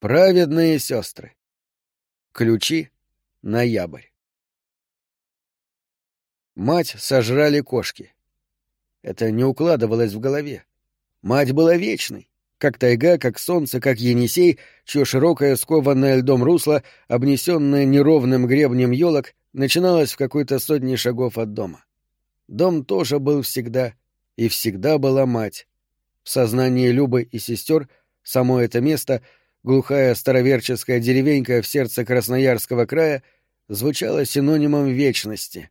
Праведные сестры. Ключи. Ноябрь. Мать сожрали кошки. Это не укладывалось в голове. Мать была вечной, как тайга, как солнце, как Енисей, чье широкое, скованное льдом русло, обнесенное неровным гребнем елок, начиналось в какой-то сотне шагов от дома. Дом тоже был всегда, и всегда была мать. В сознании Любы и сестер само это место, глухая староверческая деревенька в сердце Красноярского края, звучало синонимом вечности.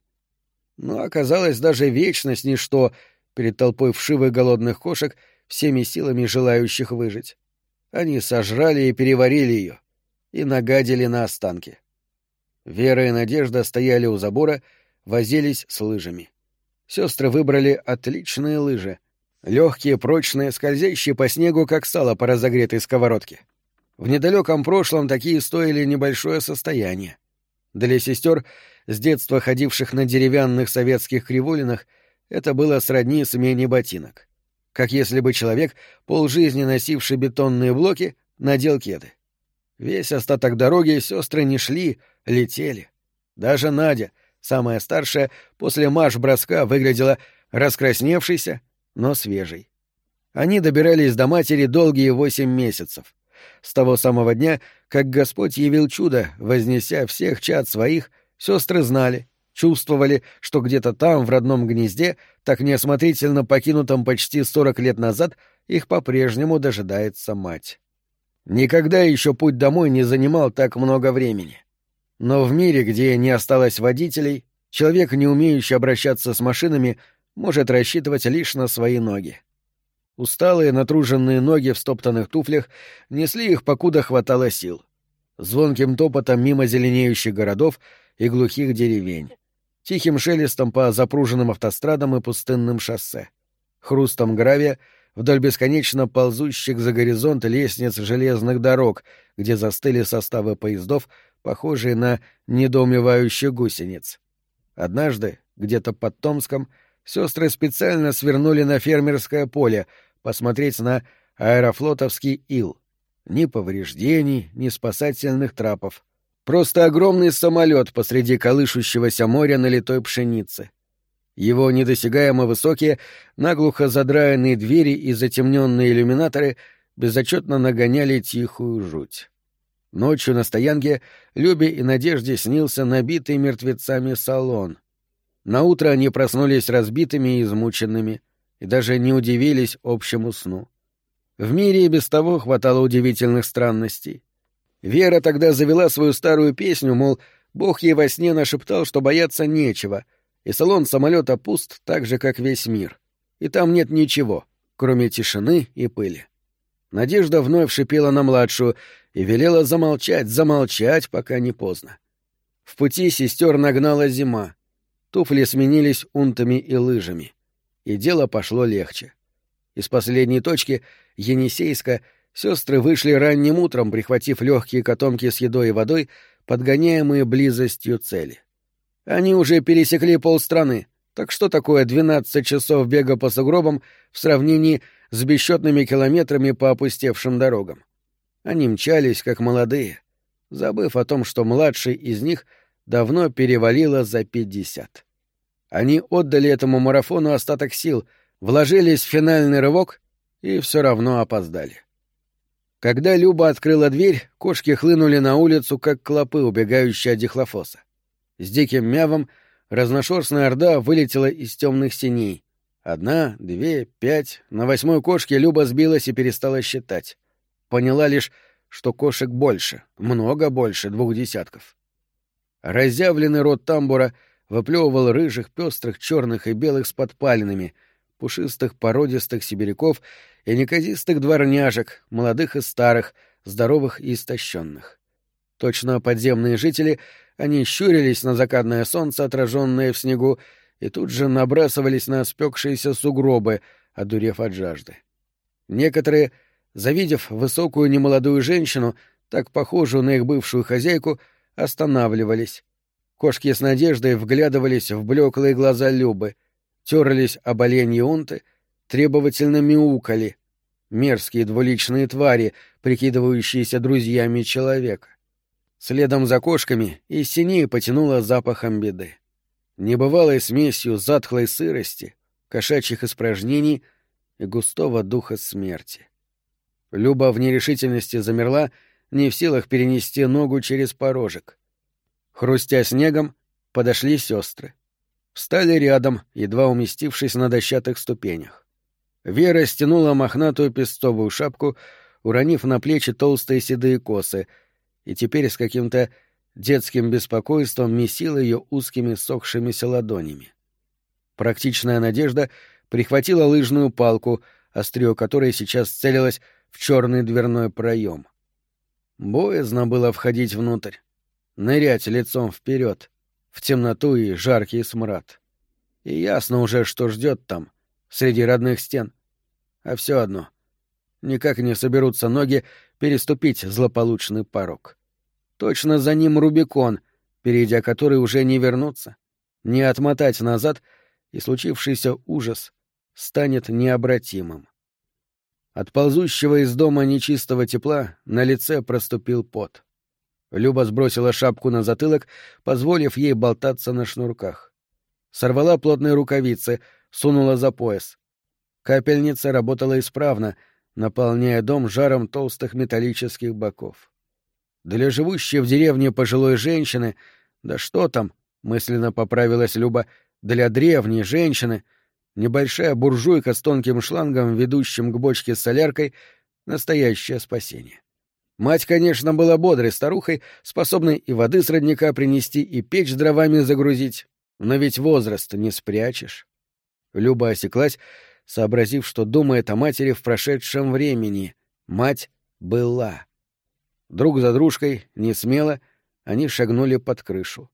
Но оказалось даже вечность ничто перед толпой вшивых голодных кошек — всеми силами желающих выжить. Они сожрали и переварили ее, и нагадили на останки. Вера и Надежда стояли у забора, возились с лыжами. Сестры выбрали отличные лыжи, легкие, прочные, скользящие по снегу, как сало по разогретой сковородке. В недалеком прошлом такие стоили небольшое состояние. Для сестер, с детства ходивших на деревянных советских кривулинах, это было сродни смене ботинок как если бы человек, полжизни носивший бетонные блоки, надел кеды. Весь остаток дороги сестры не шли, летели. Даже Надя, самая старшая, после марш-броска выглядела раскрасневшейся, но свежей. Они добирались до матери долгие восемь месяцев. С того самого дня, как Господь явил чудо, вознеся всех чад своих, сестры знали, чувствовали, что где-то там, в родном гнезде, так неосмотрительно покинутом почти сорок лет назад, их по-прежнему дожидается мать. Никогда еще путь домой не занимал так много времени. Но в мире, где не осталось водителей, человек, не умеющий обращаться с машинами, может рассчитывать лишь на свои ноги. Усталые, натруженные ноги в стоптанных туфлях несли их, покуда хватало сил. Звонким топотом мимо зеленеющих городов и глухих деревень тихим шелестом по запруженным автострадам и пустынным шоссе, хрустом гравия вдоль бесконечно ползущих за горизонт лестниц железных дорог, где застыли составы поездов, похожие на недоумевающих гусениц. Однажды, где-то под Томском, сестры специально свернули на фермерское поле посмотреть на аэрофлотовский ил. Ни повреждений, ни спасательных трапов. Просто огромный самолет посреди колышущегося моря налитой пшеницы. Его недосягаемо высокие, наглухо задраенные двери и затемненные иллюминаторы безотчетно нагоняли тихую жуть. Ночью на стоянке Любе и Надежде снился набитый мертвецами салон. Наутро они проснулись разбитыми и измученными, и даже не удивились общему сну. В мире и без того хватало удивительных странностей. Вера тогда завела свою старую песню, мол, Бог ей во сне нашептал, что бояться нечего, и салон самолета пуст так же, как весь мир. И там нет ничего, кроме тишины и пыли. Надежда вновь шипела на младшую и велела замолчать, замолчать, пока не поздно. В пути сестер нагнала зима. Туфли сменились унтами и лыжами. И дело пошло легче. Из последней точки, Енисейска, Сестры вышли ранним утром, прихватив легкие котомки с едой и водой, подгоняемые близостью цели. Они уже пересекли полстраны, так что такое двенадцать часов бега по сугробам в сравнении с бесчетными километрами по опустевшим дорогам? Они мчались, как молодые, забыв о том, что младший из них давно перевалило за пятьдесят. Они отдали этому марафону остаток сил, вложились в финальный рывок и все равно опоздали. Когда Люба открыла дверь, кошки хлынули на улицу, как клопы, убегающие от дихлофоса. С диким мявом разношерстная орда вылетела из темных синей. Одна, две, пять. На восьмой кошке Люба сбилась и перестала считать. Поняла лишь, что кошек больше, много больше двух десятков. Разъявленный рот тамбура выплевывал рыжих, пестрых, черных и белых с подпалинами, пушистых породистых сибиряков и неказистых дворняжек, молодых и старых, здоровых и истощенных. Точно подземные жители, они щурились на закатное солнце, отраженное в снегу, и тут же набрасывались на спекшиеся сугробы, одурев от жажды. Некоторые, завидев высокую немолодую женщину, так похожую на их бывшую хозяйку, останавливались. Кошки с надеждой вглядывались в блеклые глаза Любы, терлись об оленьи унты — требовательно мяукали. Мерзкие двуличные твари, прикидывающиеся друзьями человека. Следом за кошками из синей потянуло запахом беды. Небывалой смесью затхлой сырости, кошачьих испражнений и густого духа смерти. Люба в нерешительности замерла, не в силах перенести ногу через порожек. Хрустя снегом, подошли сестры. Встали рядом, едва уместившись на дощатых ступенях. Вера стянула мохнатую пестовую шапку, уронив на плечи толстые седые косы, и теперь с каким-то детским беспокойством месила ее узкими сохшимися ладонями. Практичная надежда прихватила лыжную палку, острие которой сейчас целилось в черный дверной проем. Боязно было входить внутрь, нырять лицом вперед, в темноту и жаркий смрад. И ясно уже, что ждет там, среди родных стен. А все одно. Никак не соберутся ноги переступить злополучный порог. Точно за ним Рубикон, перейдя который уже не вернуться, не отмотать назад, и случившийся ужас станет необратимым. От ползущего из дома нечистого тепла на лице проступил пот. Люба сбросила шапку на затылок, позволив ей болтаться на шнурках. Сорвала плотные рукавицы, сунула за пояс. Капельница работала исправно, наполняя дом жаром толстых металлических боков. Для живущей в деревне пожилой женщины, да что там, мысленно поправилась Люба, для древней женщины, небольшая буржуйка с тонким шлангом, ведущим к бочке с соляркой, настоящее спасение. Мать, конечно, была бодрой старухой, способной и воды с родника принести, и печь дровами загрузить. Но ведь возраст не спрячешь. Люба осеклась, сообразив, что думает о матери в прошедшем времени. Мать была. Друг за дружкой, не смело, они шагнули под крышу.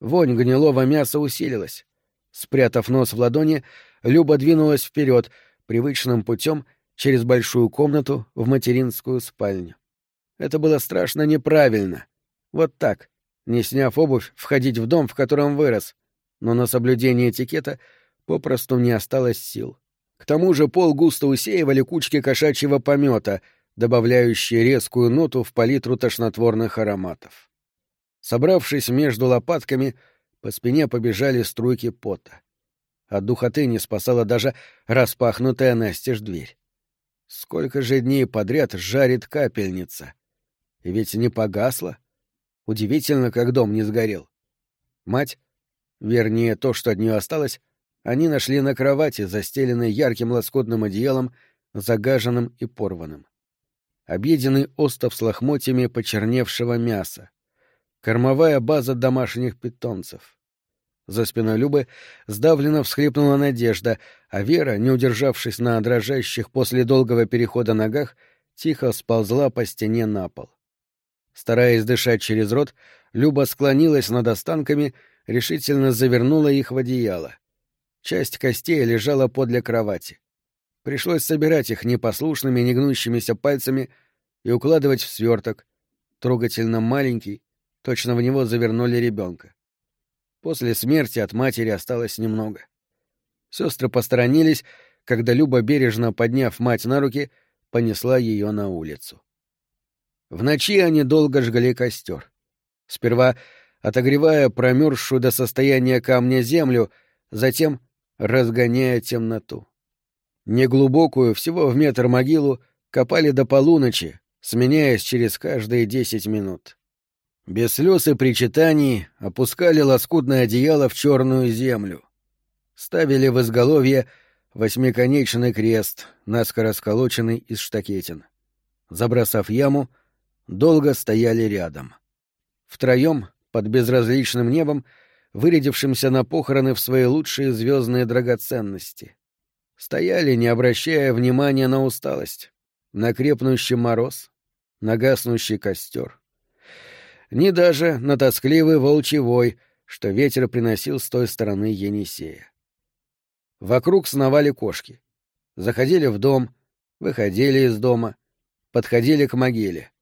Вонь гнилого мяса усилилась. Спрятав нос в ладони, Люба двинулась вперед, привычным путем через большую комнату в материнскую спальню. Это было страшно неправильно. Вот так, не сняв обувь, входить в дом, в котором вырос. Но на соблюдение этикета попросту не осталось сил. К тому же пол густо усеивали кучки кошачьего помета, добавляющие резкую ноту в палитру тошнотворных ароматов. Собравшись между лопатками, по спине побежали струйки пота. От духоты не спасала даже распахнутая настежь дверь. Сколько же дней подряд жарит капельница? И ведь не погасла. Удивительно, как дом не сгорел. Мать, вернее, то, что от нее осталось, они нашли на кровати, застеленной ярким лоскутным одеялом, загаженным и порванным. Объеденный остов с лохмотьями почерневшего мяса. Кормовая база домашних питомцев. За спиной Любы сдавленно всхлипнула Надежда, а Вера, не удержавшись на дрожащих после долгого перехода ногах, тихо сползла по стене на пол. Стараясь дышать через рот, Люба склонилась над останками, решительно завернула их в одеяло. Часть костей лежала подле кровати. Пришлось собирать их непослушными, негнущимися пальцами и укладывать в сверток, трогательно маленький, точно в него завернули ребенка. После смерти от матери осталось немного. Сестры посторонились, когда Люба, бережно подняв мать на руки, понесла ее на улицу. В ночи они долго жгли костер. Сперва отогревая промерзшую до состояния камня землю, затем разгоняя темноту. Неглубокую, всего в метр могилу, копали до полуночи, сменяясь через каждые десять минут. Без слез и причитаний опускали лоскутное одеяло в черную землю. Ставили в изголовье восьмиконечный крест, наскоро сколоченный из штакетин. Забросав яму, долго стояли рядом. Втроем, под безразличным небом, вырядившимся на похороны в свои лучшие звездные драгоценности. Стояли, не обращая внимания на усталость, на крепнущий мороз, на гаснущий костер. Ни даже на тоскливый волчий вой, что ветер приносил с той стороны Енисея. Вокруг сновали кошки. Заходили в дом, выходили из дома, подходили к могиле.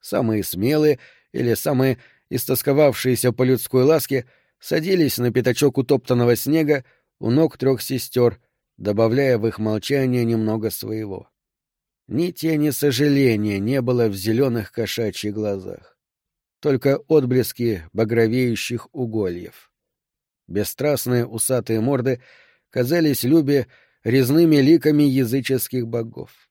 Самые смелые или самые истосковавшиеся по людской ласке садились на пятачок утоптанного снега у ног трех сестер, добавляя в их молчание немного своего. Ни тени сожаления не было в зеленых кошачьих глазах. Только отблески багровеющих угольев. Бесстрастные усатые морды казались Любе резными ликами языческих богов.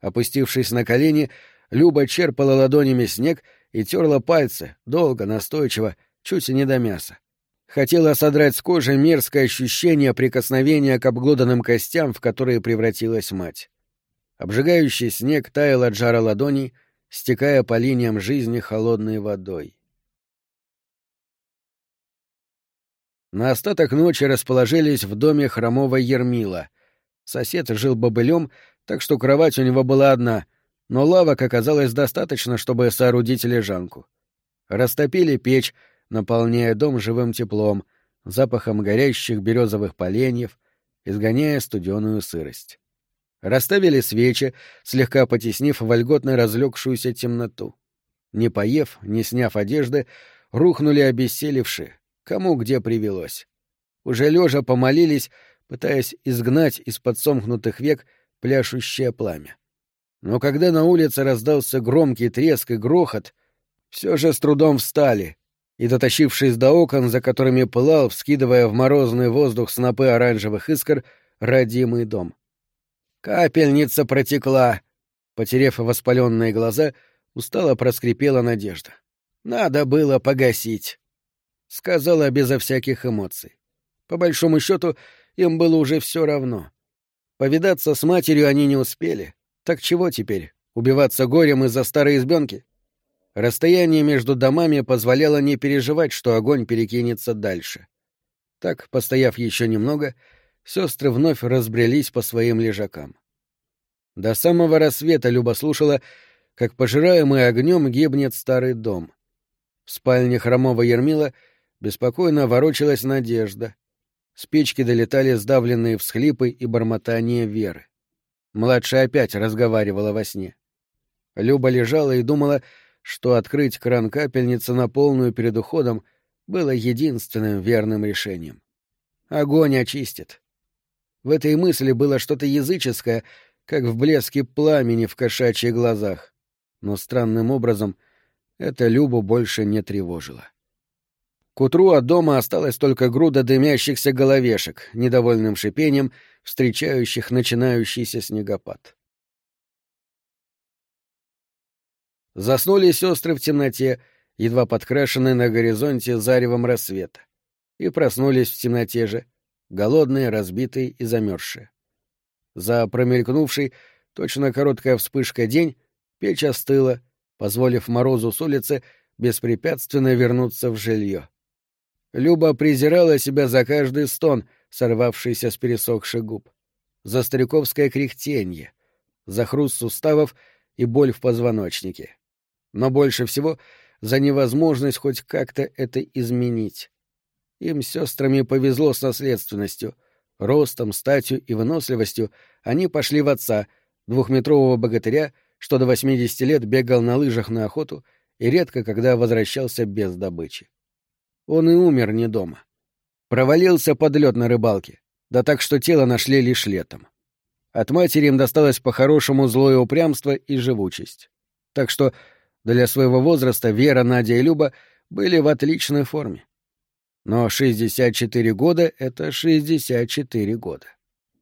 Опустившись на колени, Люба черпала ладонями снег и терла пальцы, долго, настойчиво, чуть не до мяса. Хотела содрать с кожи мерзкое ощущение прикосновения к обглоданным костям, в которые превратилась мать. Обжигающий снег таял от жара ладоней, стекая по линиям жизни холодной водой. На остаток ночи расположились в доме хромого Ермила. Сосед жил бобылем, так что кровать у него была одна, но лавок оказалось достаточно, чтобы соорудить лежанку. Растопили печь, наполняя дом живым теплом, запахом горящих березовых поленьев, изгоняя студеную сырость. Расставили свечи, слегка потеснив вольготно разлегшуюся темноту. Не поев, не сняв одежды, рухнули обессилевшие, кому где привелось. Уже лежа помолились, пытаясь изгнать из-под сомкнутых век пляшущее пламя. Но когда на улице раздался громкий треск и грохот, все же с трудом встали и, дотащившись до окон, за которыми пылал, вскидывая в морозный воздух снопы оранжевых искр, родимый дом. «Капельница протекла!» Потерев воспаленные глаза, устало проскрипела Надежда. «Надо было погасить!» Сказала безо всяких эмоций. По большому счету, им было уже все равно. Повидаться с матерью они не успели. Так чего теперь? Убиваться горем из-за старой избенки? Расстояние между домами позволяло не переживать, что огонь перекинется дальше. Так, постояв еще немного, сестры вновь разбрелись по своим лежакам. До самого рассвета Люба слушала, как пожираемый огнем гибнет старый дом. В спальне хромого Ермила беспокойно ворочалась надежда. С печки долетали сдавленные всхлипы и бормотания Веры. Младшая опять разговаривала во сне. Люба лежала и думала, что открыть кран капельницы на полную перед уходом было единственным верным решением. Огонь очистит. В этой мысли было что-то языческое, как в блеске пламени в кошачьих глазах. Но странным образом это Любу больше не тревожило. К утру от дома осталась только груда дымящихся головешек, недовольным шипением, встречающих начинающийся снегопад. Заснули сестры в темноте, едва подкрашенные на горизонте заревом рассвета, и проснулись в темноте же, голодные, разбитые и замерзшие. За промелькнувший, точно короткая вспышка день, печь остыла, позволив морозу с улицы беспрепятственно вернуться в жилье. Люба презирала себя за каждый стон, сорвавшийся с пересохших губ, за стариковское кряхтенье, за хруст суставов и боль в позвоночнике но больше всего за невозможность хоть как-то это изменить. Им сестрами повезло с наследственностью. Ростом, статью и выносливостью они пошли в отца, двухметрового богатыря, что до 80 лет бегал на лыжах на охоту и редко когда возвращался без добычи. Он и умер не дома. Провалился под лед на рыбалке, да так что тело нашли лишь летом. От матери им досталось по-хорошему злое упрямство и живучесть. Так что для своего возраста Вера, Надя и Люба были в отличной форме. Но 64 года — это 64 года.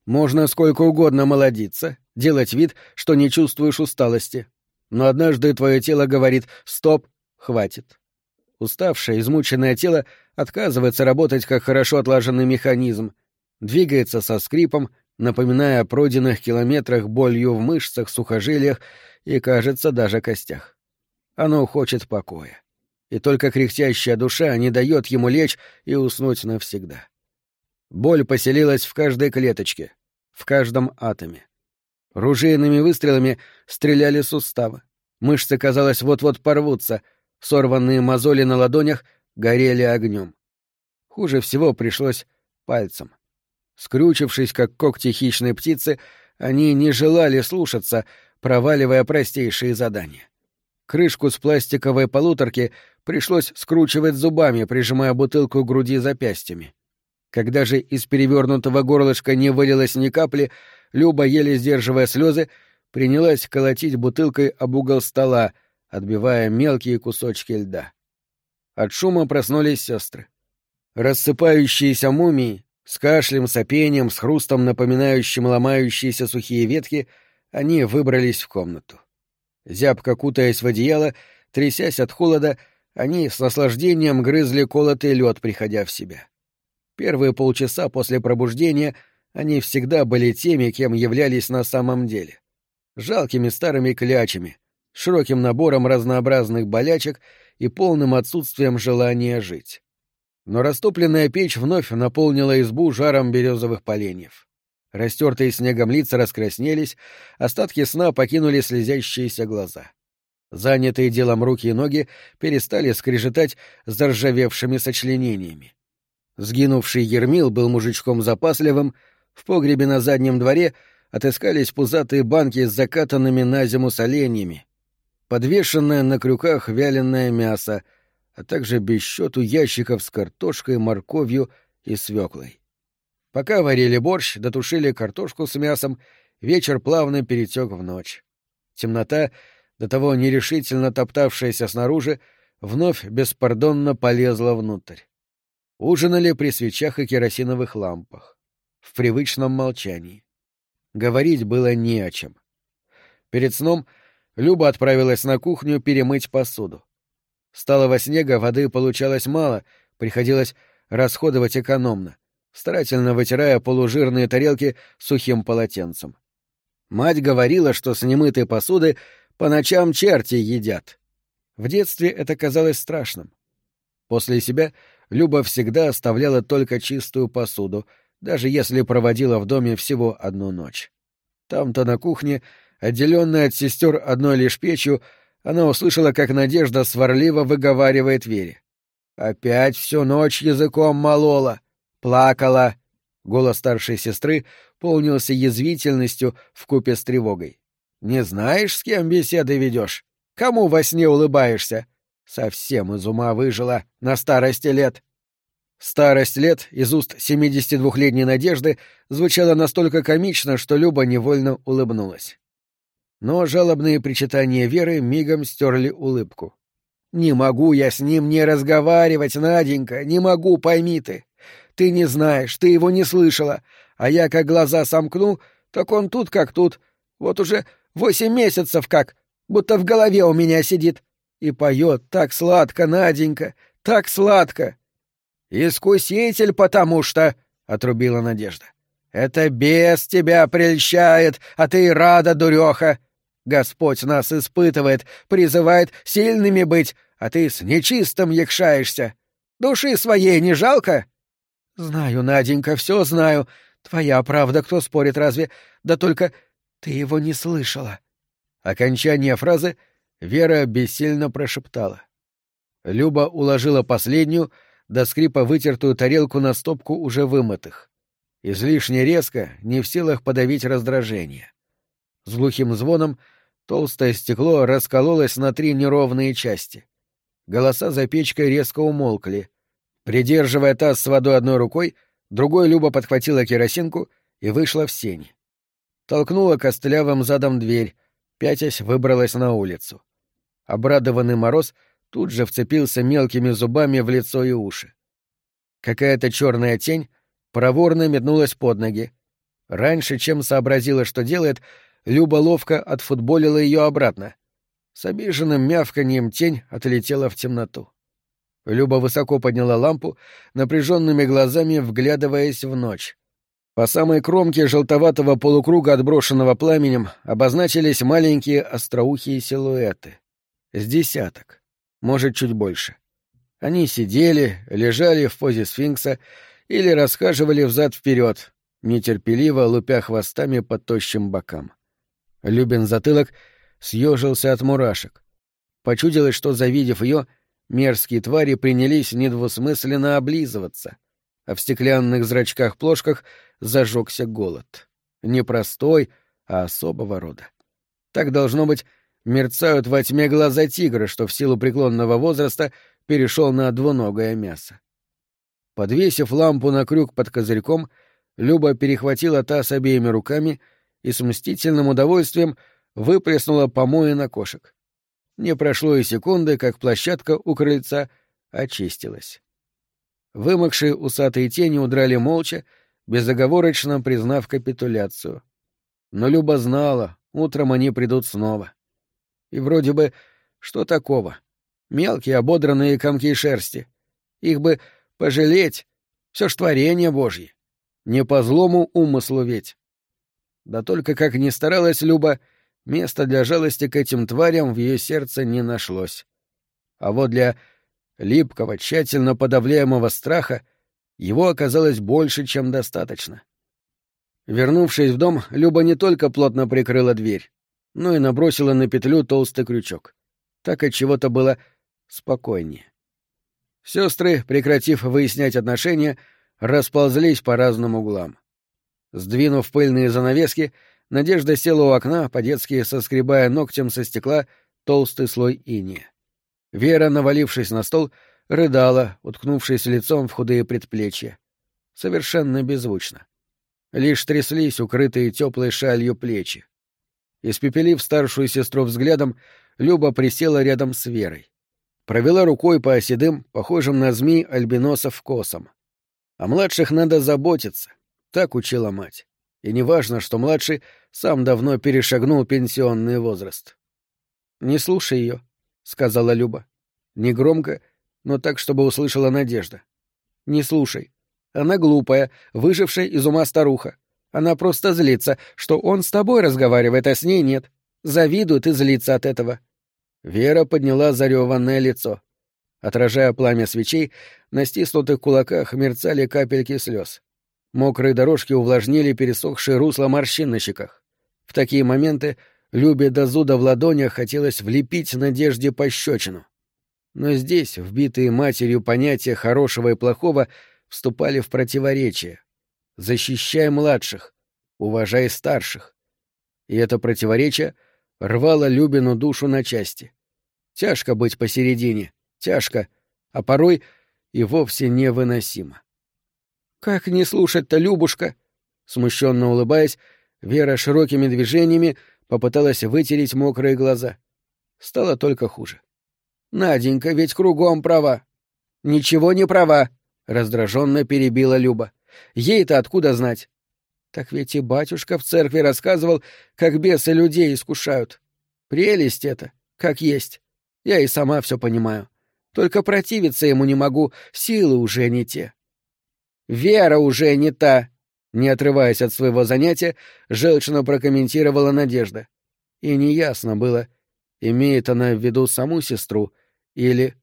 Можно сколько угодно молодиться, делать вид, что не чувствуешь усталости. Но однажды твое тело говорит «стоп, хватит». Уставшее, измученное тело отказывается работать как хорошо отлаженный механизм, двигается со скрипом, напоминая о пройденных километрах болью в мышцах, сухожилиях и, кажется, даже костях. Оно хочет покоя. И только кряхтящая душа не дает ему лечь и уснуть навсегда. Боль поселилась в каждой клеточке, в каждом атоме. Ружейными выстрелами стреляли суставы. Мышцы, казалось, вот-вот порвутся, сорванные мозоли на ладонях горели огнем. Хуже всего пришлось пальцем. Скрючившись, как когти хищной птицы, они не желали слушаться, проваливая простейшие задания. Крышку с пластиковой полуторки пришлось скручивать зубами, прижимая бутылку к груди запястьями. Когда же из перевернутого горлышка не вылилось ни капли, Люба, еле сдерживая слезы, принялась колотить бутылкой об угол стола, отбивая мелкие кусочки льда. От шума проснулись сестры. Рассыпающиеся мумии, с кашлем, сопением, с хрустом, напоминающим ломающиеся сухие ветки, они выбрались в комнату. Зябко кутаясь в одеяло, трясясь от холода, они с наслаждением грызли колотый лед, приходя в себя. Первые полчаса после пробуждения они всегда были теми, кем являлись на самом деле. Жалкими старыми клячами, широким набором разнообразных болячек и полным отсутствием желания жить. Но растопленная печь вновь наполнила избу жаром березовых поленьев. Растертые снегом лица раскраснелись, остатки сна покинули слезящиеся глаза. Занятые делом руки и ноги перестали скрежетать заржавевшими сочленениями. Сгинувший Ермил был мужичком запасливым, в погребе на заднем дворе отыскались пузатые банки с закатанными на зиму соленьями, подвешенное на крюках вяленое мясо, а также без счету ящиков с картошкой, морковью и свеклой. Пока варили борщ, дотушили картошку с мясом, вечер плавно перетек в ночь. Темнота, до того нерешительно топтавшаяся снаружи, вновь беспардонно полезла внутрь. Ужинали при свечах и керосиновых лампах. В привычном молчании. Говорить было не о чем. Перед сном Люба отправилась на кухню перемыть посуду. Сталого снега воды получалось мало, приходилось расходовать экономно, старательно вытирая полужирные тарелки сухим полотенцем. Мать говорила, что с немытой посуды по ночам черти едят. В детстве это казалось страшным. После себя Люба всегда оставляла только чистую посуду, даже если проводила в доме всего одну ночь. Там-то на кухне, отделенная от сестер одной лишь печью, она услышала, как Надежда сварливо выговаривает Вере. «Опять всю ночь языком молола, плакала». Голос старшей сестры полнился язвительностью вкупе с тревогой. «Не знаешь, с кем беседы ведешь? Кому во сне улыбаешься? Совсем из ума выжила на старости лет. Старость лет из уст 72-летней Надежды звучала настолько комично, что Люба невольно улыбнулась. Но жалобные причитания Веры мигом стерли улыбку. «Не могу я с ним не разговаривать, Наденька, не могу, пойми ты. Ты не знаешь, ты его не слышала, а я как глаза сомкну, так он тут как тут. Вот уже восемь месяцев как, будто в голове у меня сидит. И поет так сладко, Наденька, так сладко. «Искуситель, потому что...» — отрубила Надежда. «Это бес тебя прельщает, а ты рада, дуреха. Господь нас испытывает, призывает сильными быть, а ты с нечистым якшаешься. Души своей не жалко?» «Знаю, Наденька, все знаю. Твоя правда, кто спорит разве? Да только ты его не слышала». Окончание фразы Вера бессильно прошептала. Люба уложила последнюю, до скрипа вытертую тарелку на стопку уже вымытых. Излишне резко, не в силах подавить раздражение. С глухим звоном толстое стекло раскололось на три неровные части. Голоса за печкой резко умолкли. Придерживая таз с водой одной рукой, другой Люба подхватила керосинку и вышла в сень. Толкнула костлявым задом дверь, пятясь выбралась на улицу. Обрадованный мороз тут же вцепился мелкими зубами в лицо и уши. Какая-то черная тень проворно метнулась под ноги. Раньше, чем сообразила, что делает, Люба ловко отфутболила ее обратно. С обиженным мявканьем тень отлетела в темноту. Люба высоко подняла лампу, напряженными глазами вглядываясь в ночь. По самой кромке желтоватого полукруга, отброшенного пламенем, обозначились маленькие остроухие силуэты. С десяток, может, чуть больше. Они сидели, лежали в позе сфинкса или расхаживали взад-вперед, нетерпеливо лупя хвостами по тощим бокам. Любин затылок съежился от мурашек. Почудилось, что, завидев ее, мерзкие твари принялись недвусмысленно облизываться, а в стеклянных зрачках-плошках зажегся голод. Не простой, а особого рода. Так должно быть мерцают во тьме глаза тигра, что в силу преклонного возраста перешел на двуногое мясо. Подвесив лампу на крюк под козырьком, Люба перехватила таз обеими руками и с мстительным удовольствием выплеснула помои на кошек. Не прошло и секунды, как площадка у крыльца очистилась. Вымокшие усатые тени удрали молча, безоговорочно признав капитуляцию. Но Люба знала, утром они придут снова. И вроде бы, что такого? Мелкие ободранные комки шерсти. Их бы пожалеть, все ж творение Божье. Не по злому умыслу ведь. Да только как ни старалась Люба, места для жалости к этим тварям в ее сердце не нашлось. А вот для липкого, тщательно подавляемого страха его оказалось больше, чем достаточно. Вернувшись в дом, Люба не только плотно прикрыла дверь, но и набросила на петлю толстый крючок. Так от чего-то было спокойнее. Сестры, прекратив выяснять отношения, расползлись по разным углам. Сдвинув пыльные занавески, Надежда села у окна, по-детски соскребая ногтем со стекла толстый слой иния. Вера, навалившись на стол, рыдала, уткнувшись лицом в худые предплечья. Совершенно беззвучно. Лишь тряслись укрытые теплой шалью плечи. Испепелив старшую сестру взглядом, Люба присела рядом с Верой. Провела рукой по оседым, похожим на змей альбиносов косам. О младших надо заботиться, так учила мать. И неважно, что младший сам давно перешагнул пенсионный возраст. «Не слушай ее», — сказала Люба. Негромко, но так, чтобы услышала Надежда. «Не слушай. Она глупая, выжившая из ума старуха. Она просто злится, что он с тобой разговаривает, а с ней нет. Завидует и злится от этого». Вера подняла зареванное лицо. Отражая пламя свечей, на стиснутых кулаках мерцали капельки слез. Мокрые дорожки увлажнили пересохшие русла морщин на щеках. В такие моменты Любе до зуда в ладонях хотелось влепить Надежде пощечину. Но здесь, вбитые матерью понятия хорошего и плохого, вступали в противоречие. Защищай младших, уважай старших. И это противоречие рвало Любину душу на части. Тяжко быть посередине, тяжко, а порой и вовсе невыносимо. «Как не слушать-то, Любушка?» Смущенно улыбаясь, Вера широкими движениями попыталась вытереть мокрые глаза. Стало только хуже. «Наденька ведь кругом права». «Ничего не права», — раздраженно перебила Люба. «Ей-то откуда знать?» «Так ведь и батюшка в церкви рассказывал, как бесы людей искушают. Прелесть это, как есть. Я и сама все понимаю. Только противиться ему не могу, силы уже не те». «Вера уже не та», — не отрываясь от своего занятия, желчно прокомментировала Надежда. И неясно было, имеет она в виду саму сестру или...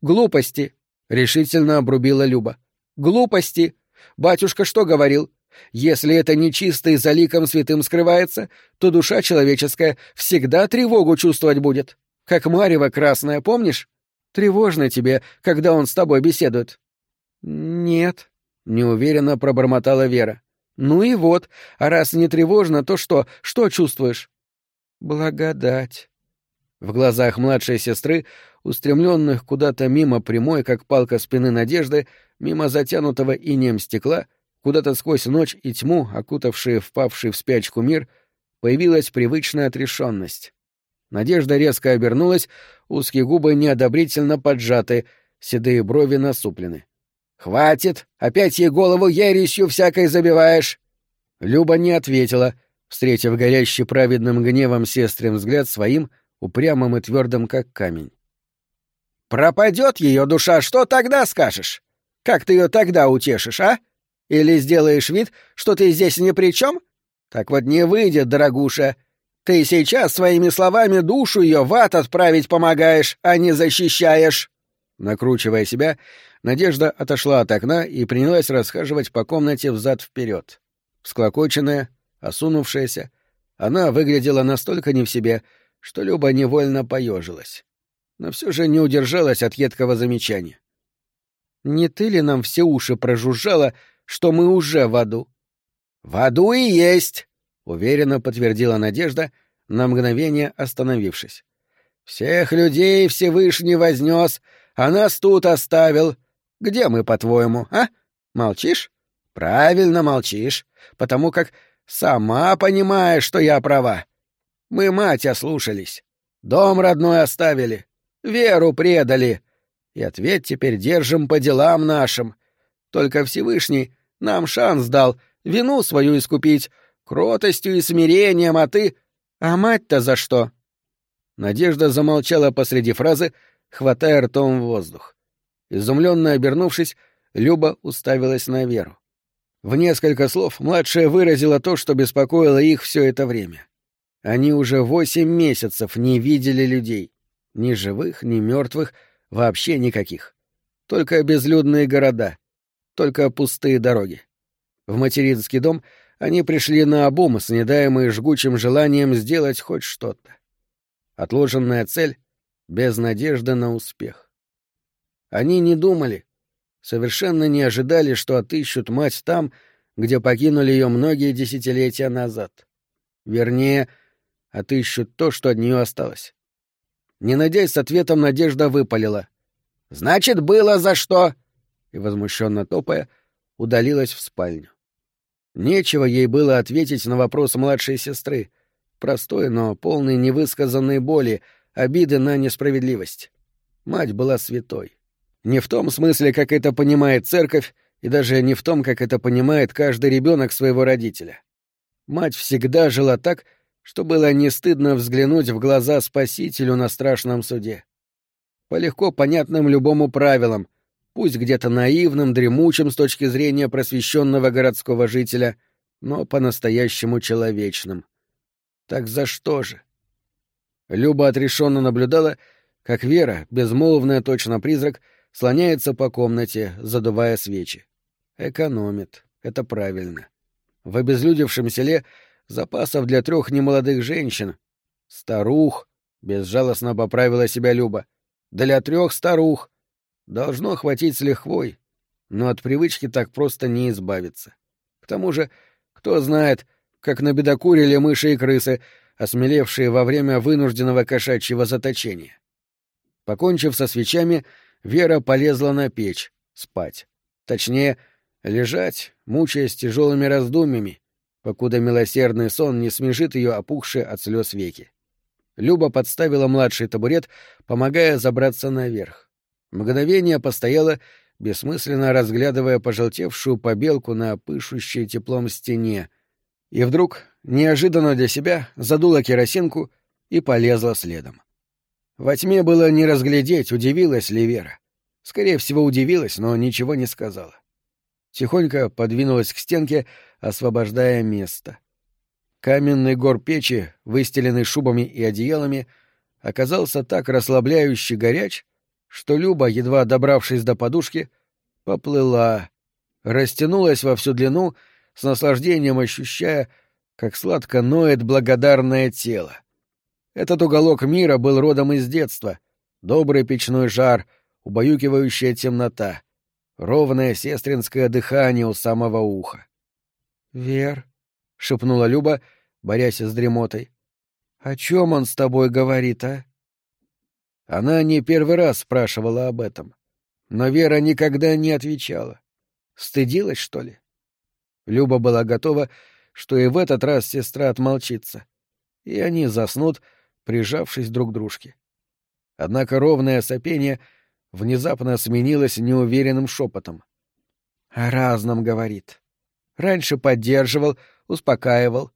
«Глупости», — решительно обрубила Люба. «Глупости! Батюшка что говорил? Если это не чисто и за ликом святым скрывается, то душа человеческая всегда тревогу чувствовать будет. Как Марева красная, помнишь? Тревожно тебе, когда он с тобой беседует». «Нет», неуверенно пробормотала Вера. Ну и вот, а раз не тревожно, то что? Что чувствуешь? Благодать. В глазах младшей сестры, устремленных куда-то мимо прямой, как палка спины надежды, мимо затянутого инеем стекла, куда-то сквозь ночь и тьму, окутавшие впавший в спячку мир, появилась привычная отрешенность. Надежда резко обернулась, узкие губы неодобрительно поджаты, седые брови насуплены. «Хватит! Опять ей голову ересью всякой забиваешь!» Люба не ответила, встретив горящий праведным гневом сестрин взгляд своим, упрямым и твердым, как камень. «Пропадет ее душа, что тогда скажешь? Как ты ее тогда утешишь, а? Или сделаешь вид, что ты здесь ни при чем? Так вот не выйдет, дорогуша. Ты сейчас своими словами душу ее в ад отправить помогаешь, а не защищаешь». Накручивая себя, Надежда отошла от окна и принялась расхаживать по комнате взад-вперед. Всклокоченная, осунувшаяся, она выглядела настолько не в себе, что Люба невольно поежилась. Но все же не удержалась от едкого замечания. «Не ты ли нам все уши прожужжала, что мы уже в аду?» «В аду и есть!» — уверенно подтвердила Надежда, на мгновение остановившись. «Всех людей Всевышний вознес, а нас тут оставил. Где мы, по-твоему, а? Молчишь? Правильно молчишь, потому как сама понимаешь, что я права. Мы мать ослушались, дом родной оставили, веру предали, и ответ теперь держим по делам нашим. Только Всевышний нам шанс дал вину свою искупить, кротостью и смирением, а ты... А мать-то за что?» Надежда замолчала посреди фразы, хватая ртом воздух. Изумленно обернувшись, Люба уставилась на Веру. В несколько слов младшая выразила то, что беспокоило их все это время. Они уже восемь месяцев не видели людей. Ни живых, ни мертвых, вообще никаких. Только безлюдные города, только пустые дороги. В материнский дом они пришли на обум, снедаемые жгучим желанием сделать хоть что-то. Отложенная цель — без надежды на успех. Они не думали, совершенно не ожидали, что отыщут мать там, где покинули ее многие десятилетия назад. Вернее, отыщут то, что от нее осталось. Не надеясь с ответом, Надежда выпалила. «Значит, было за что!» И, возмущенно топая, удалилась в спальню. Нечего ей было ответить на вопрос младшей сестры, простой, но полный невысказанной боли, обиды на несправедливость. Мать была святой. Не в том смысле, как это понимает церковь, и даже не в том, как это понимает каждый ребенок своего родителя. Мать всегда жила так, что было не стыдно взглянуть в глаза Спасителю на страшном суде. По легко понятным любому правилам, пусть где-то наивным, дремучим с точки зрения просвещенного городского жителя, но по-настоящему человечным. Так за что же? Люба отрешенно наблюдала, как Вера, безмолвная точно призрак, слоняется по комнате, задувая свечи. Экономит. Это правильно. В обезлюдевшем селе запасов для трех немолодых женщин. Старух, безжалостно поправила себя Люба. Для трех старух. Должно хватить с лихвой. Но от привычки так просто не избавиться. К тому же, кто знает, как набедокурили мыши и крысы, осмелевшие во время вынужденного кошачьего заточения. Покончив со свечами, Вера полезла на печь, спать. Точнее, лежать, мучаясь тяжелыми раздумьями, покуда милосердный сон не смежит ее опухшие от слез веки. Люба подставила младший табурет, помогая забраться наверх. Мгновение постояла, бессмысленно разглядывая пожелтевшую побелку на пышущей теплом стене, и вдруг, неожиданно для себя, задула керосинку и полезла следом. Во тьме было не разглядеть, удивилась ли Вера. Скорее всего, удивилась, но ничего не сказала. Тихонько подвинулась к стенке, освобождая место. Каменный гор печи, выстеленный шубами и одеялами, оказался так расслабляюще горяч, что Люба, едва добравшись до подушки, поплыла, растянулась во всю длину, с наслаждением ощущая, как сладко ноет благодарное тело. Этот уголок мира был родом из детства. Добрый печной жар, убаюкивающая темнота, ровное сестринское дыхание у самого уха. — Вер, — шепнула Люба, борясь с дремотой, — о чем он с тобой говорит, а? Она не первый раз спрашивала об этом, но Вера никогда не отвечала. Стыдилась, что ли? Люба была готова, что и в этот раз сестра отмолчится, и они заснут, — прижавшись друг к дружке. Однако ровное сопение внезапно сменилось неуверенным шепотом. «О разном, — говорит. Раньше поддерживал, успокаивал.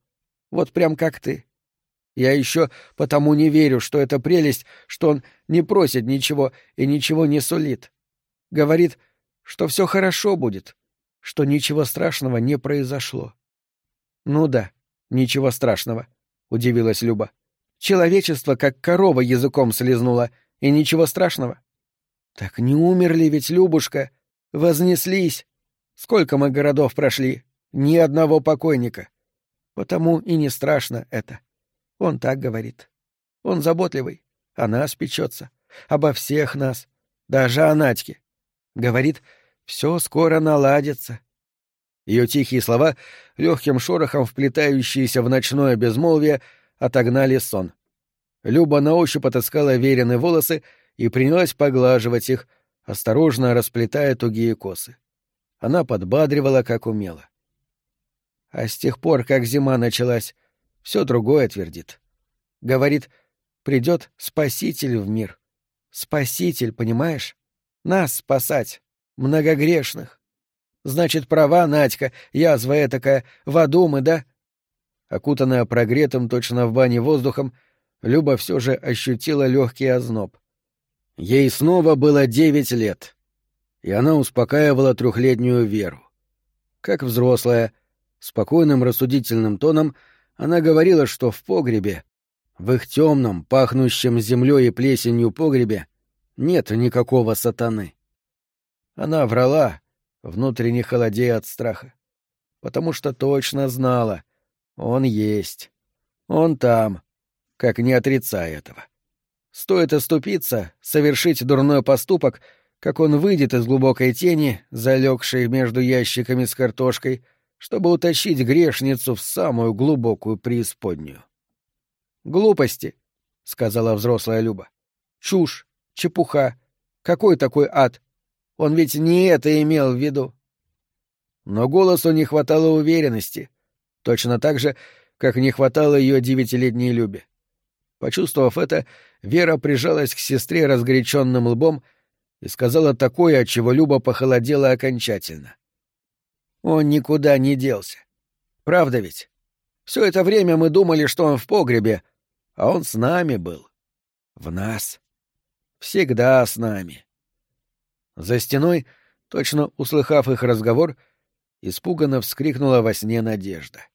Вот прям как ты. Я еще потому не верю, что это прелесть, что он не просит ничего и ничего не сулит. Говорит, что все хорошо будет, что ничего страшного не произошло. — Ну да, ничего страшного, — удивилась Люба. Человечество как корова языком слезнуло, и ничего страшного. Так не умерли ведь, Любушка, вознеслись. Сколько мы городов прошли, ни одного покойника. Потому и не страшно это. Он так говорит. Он заботливый, о нас печется, обо всех нас, даже о Надьке. Говорит, все скоро наладится. Ее тихие слова, легким шорохом вплетающиеся в ночное безмолвие, отогнали сон. Люба на ощупь отыскала верены волосы и принялась поглаживать их, осторожно расплетая тугие косы. Она подбадривала, как умела. А с тех пор, как зима началась, все другое твердит. Говорит, придет Спаситель в мир. Спаситель, понимаешь? Нас спасать, многогрешных. Значит, права, Надька, язва этакая, в аду мы, да? Окутанная прогретым точно в бане воздухом, Люба все же ощутила легкий озноб. Ей снова было девять лет, и она успокаивала трехлетнюю Веру. Как взрослая, спокойным рассудительным тоном она говорила, что в погребе, в их темном, пахнущем землей и плесенью погребе, нет никакого сатаны. Она врала, внутренне холодея от страха, потому что точно знала, он есть, он там, как не отрицая этого. Стоит оступиться, совершить дурной поступок, как он выйдет из глубокой тени, залегшей между ящиками с картошкой, чтобы утащить грешницу в самую глубокую преисподнюю. «Глупости», — сказала взрослая Люба. «Чушь, чепуха. Какой такой ад? Он ведь не это имел в виду». Но голосу не хватало уверенности, точно так же, как не хватало ее девятилетней Любе. Почувствовав это, Вера прижалась к сестре разгоряченным лбом и сказала такое, от чего Люба похолодела окончательно. Он никуда не делся. Правда ведь? Все это время мы думали, что он в погребе, а он с нами был. В нас. Всегда с нами. За стеной, точно услыхав их разговор, испуганно вскрикнула во сне Надежда.